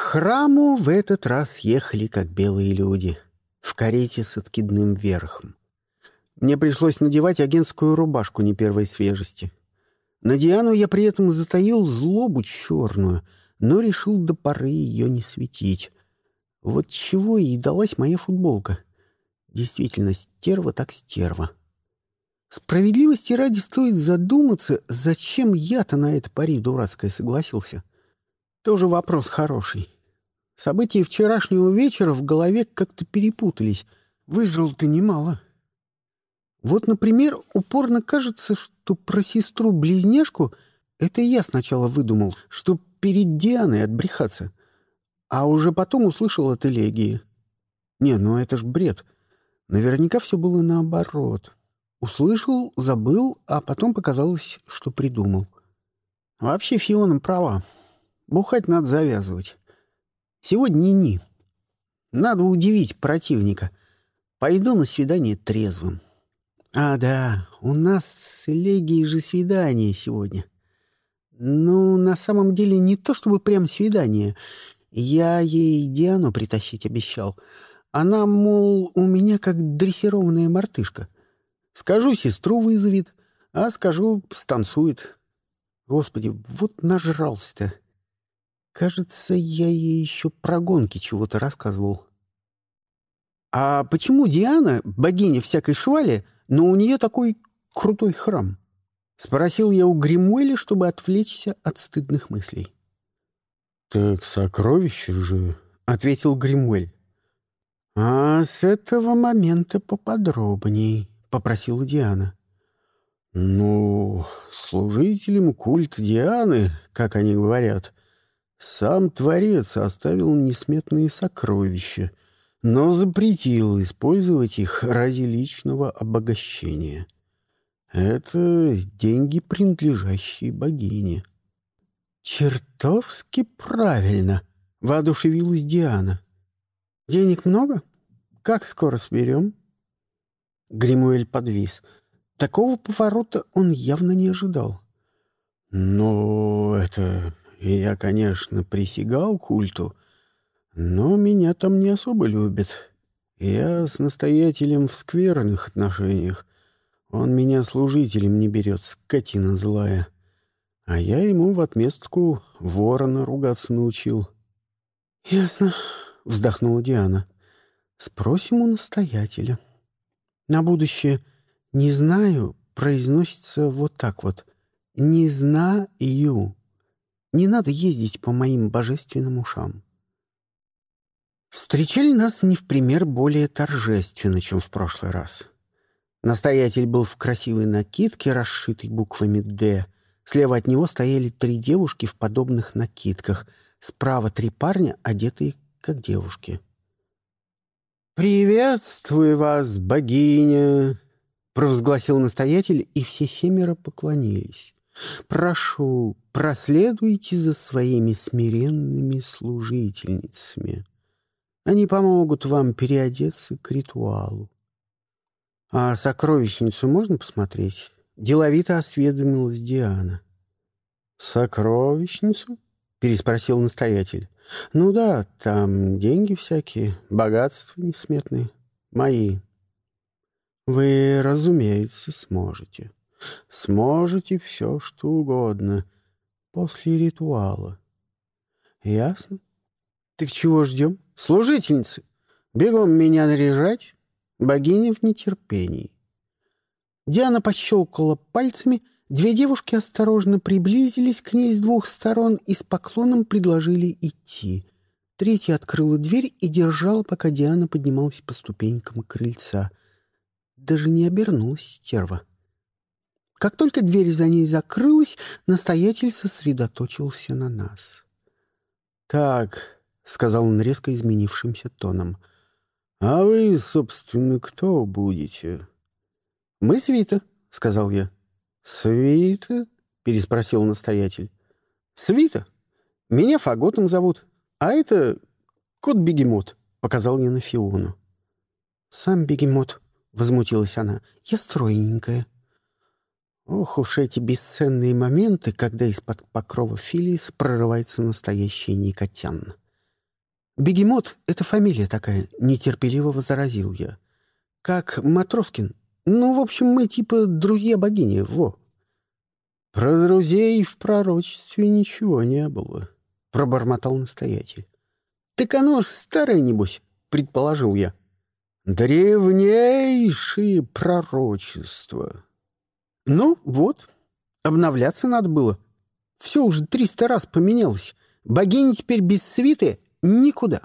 храму в этот раз ехали как белые люди, в карете с откидным верхом. Мне пришлось надевать агентскую рубашку не первой свежести. На Диану я при этом затаил злобу черную, но решил до поры ее не светить. Вот чего и далась моя футболка. Действительно, стерва так стерва. Справедливости ради стоит задуматься, зачем я-то на это пари дурацкое согласился. Тоже вопрос хороший. События вчерашнего вечера в голове как-то перепутались. Выжил-то немало. Вот, например, упорно кажется, что про сестру-близняшку это я сначала выдумал, что перед Дианой отбрехаться, а уже потом услышал от Элегии. Не, ну это ж бред. Наверняка все было наоборот. Услышал, забыл, а потом показалось, что придумал. Вообще Фиона права. Бухать надо завязывать. Сегодня ни-ни. Надо удивить противника. Пойду на свидание трезвым. А, да, у нас с Элегией же свидание сегодня. Ну, на самом деле, не то чтобы прям свидание. Я ей Диану притащить обещал. Она, мол, у меня как дрессированная мартышка. Скажу, сестру вызовет, а скажу, станцует. Господи, вот нажрался-то. Кажется, я ей еще про гонки чего-то рассказывал. А почему Диана, богиня всякой швали, но у нее такой крутой храм? Спросил я у Гримуэля, чтобы отвлечься от стыдных мыслей. «Так сокровище же», — ответил Гримуэль. «А с этого момента поподробней», — попросила Диана. «Ну, служителям культа Дианы, как они говорят, сам Творец оставил несметные сокровища, но запретил использовать их ради личного обогащения. Это деньги, принадлежащие богине. «Чертовски правильно!» — воодушевилась Диана. «Денег много? Как скоро соберем?» Гримуэль подвис. Такого поворота он явно не ожидал. «Ну, это... Я, конечно, присягал культу, но меня там не особо любят. Я с настоятелем в скверных отношениях. Он меня служителем не берет, скотина злая. А я ему в отместку ворона ругаться научил. — Ясно, — вздохнула Диана. — Спросим у настоятеля. На будущее «не знаю» произносится вот так вот. «Не знаю». Не надо ездить по моим божественным ушам. Встречали нас не в пример более торжественно, чем в прошлый раз. Настоятель был в красивой накидке, расшитой буквами «Д». Слева от него стояли три девушки в подобных накидках. Справа три парня, одетые как девушки. «Приветствую вас, богиня!» — провозгласил настоятель, и все семеро поклонились. «Прошу, проследуйте за своими смиренными служительницами». Они помогут вам переодеться к ритуалу. А сокровищницу можно посмотреть? Деловито осведомилась Диана. Сокровищницу? Переспросил настоятель. Ну да, там деньги всякие, богатства несметные. Мои. Вы, разумеется, сможете. Сможете все, что угодно. После ритуала. Ясно? Так чего ждем? Служительницы, бегом меня наряжать. Богиня в нетерпении. Диана пощелкала пальцами, две девушки осторожно приблизились к ней с двух сторон и с поклоном предложили идти. Третья открыла дверь и держала, пока Диана поднималась по ступенькам крыльца. Даже не обернулась стерва. Как только дверь за ней закрылась, настоятель сосредоточился на нас. «Так, — сказал он резко изменившимся тоном. «А вы, собственно, кто будете?» «Мы свита», — сказал я. «Свита?» — переспросил настоятель. «Свита. Меня Фаготом зовут, а это кот-бегемот», — показал я на Фиону. «Сам бегемот», — возмутилась она. «Я стройненькая». Ох уж эти бесценные моменты, когда из-под покрова Филис прорывается настоящий Никотян. «Бегемот — это фамилия такая», — нетерпеливо возразил я. «Как Матроскин. Ну, в общем, мы типа друзья богини, во». «Про друзей в пророчестве ничего не было», — пробормотал настоятель. «Так оно ж старое, небось», — предположил я. «Древнейшие пророчества». «Ну, вот, обновляться надо было. Все уже триста раз поменялось. Богиня теперь без свиты никуда.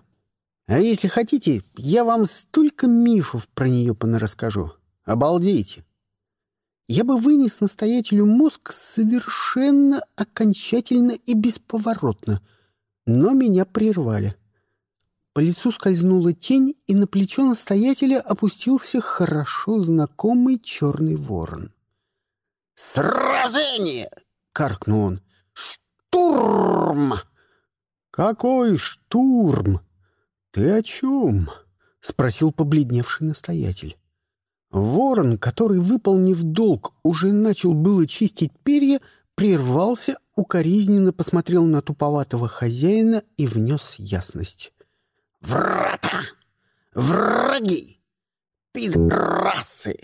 А если хотите, я вам столько мифов про нее понарасскажу. Обалдеете!» я бы вынес настоятелю мозг совершенно окончательно и бесповоротно, но меня прервали. По лицу скользнула тень, и на плечо настоятеля опустился хорошо знакомый черный ворон. «Сражение!» — каркнул он. «Штурм!» «Какой штурм? Ты о чем?» — спросил побледневший настоятель. Ворон, который, выполнив долг, уже начал было чистить перья, прервался, укоризненно посмотрел на туповатого хозяина и внес ясность. «Врата! Враги! Пидрасы!